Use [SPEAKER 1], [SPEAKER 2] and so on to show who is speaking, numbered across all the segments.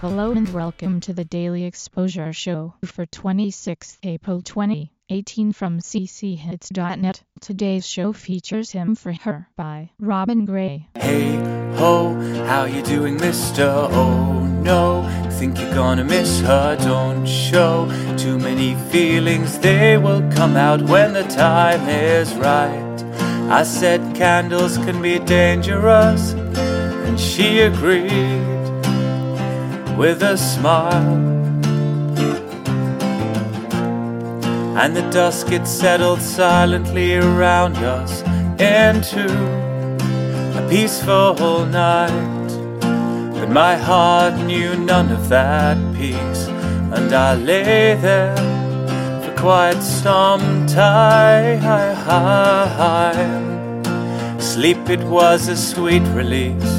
[SPEAKER 1] Hello and welcome to the Daily Exposure Show for 26th April 2018 from cchits.net. Today's show features Him for Her by Robin Gray.
[SPEAKER 2] Hey ho, how you doing, mister? Oh no, think you're gonna miss her, don't show too many feelings, they will come out when the time is right. I said candles can be dangerous, and she agreed with a smile. And the dusk it settled silently around us into a peaceful night. But my heart knew none of that peace, and I lay there for quite some time. Sleep it was a sweet release,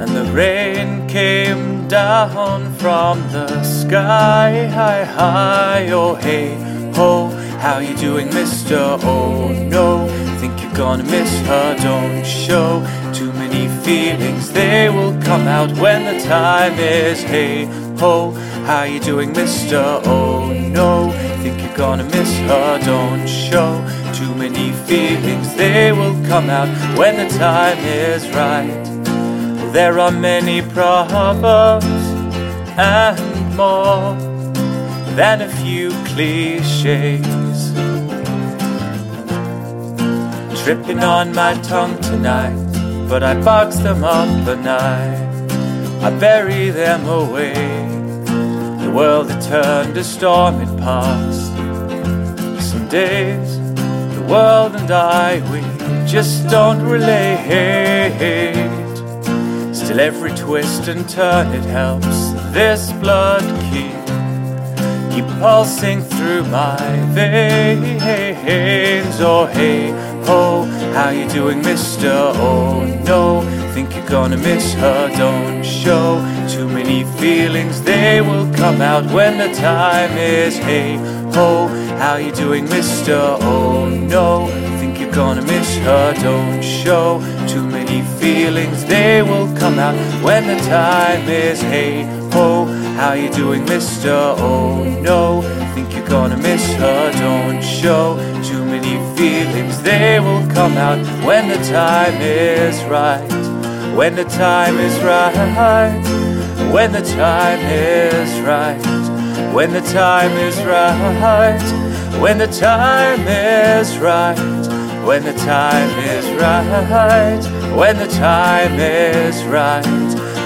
[SPEAKER 2] and the rain came down from the sky. Hi, hi, oh hey, ho, how you doing, mister? Oh no, think you're gonna miss her, don't show too many feelings, they will come out when the time is. Hey, ho, how you doing, mister? Oh no, think you're gonna miss her, don't show too many feelings, they will come out when the time is right. There are many proverbs and more than a few cliches tripping on my tongue tonight, but I box them up at night. I bury them away. The world had turned a storm it passed. Some days, the world and I, we just don't relate. Still, every twist and turn it helps this blood keep keep pulsing through my veins. Oh hey, ho, how you doing, Mister? Oh no, think you're gonna miss her? Don't show too many feelings, they will come out when the time is. Hey ho, how you doing, Mister? Oh no, you're gonna miss her? Don't show too many feelings, they will come out when the time is. Hey ho, how you doing, mister? Oh no, think you're gonna miss her. Don't show too many feelings, they will come out when the time is right. When the time is right. When the time is right. When the time is right. When the time is right. When the time is right. When the time is right.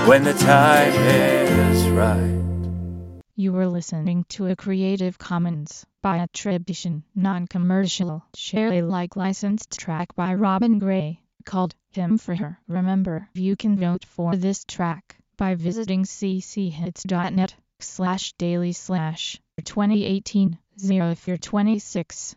[SPEAKER 2] When the time is right.
[SPEAKER 1] You were listening to a Creative Commons by attribution, non-commercial, share Alike licensed track by Robin Gray, called Him for Her. Remember, you can vote for this track by visiting cchits.net slash daily slash 2018 0 if you're 26.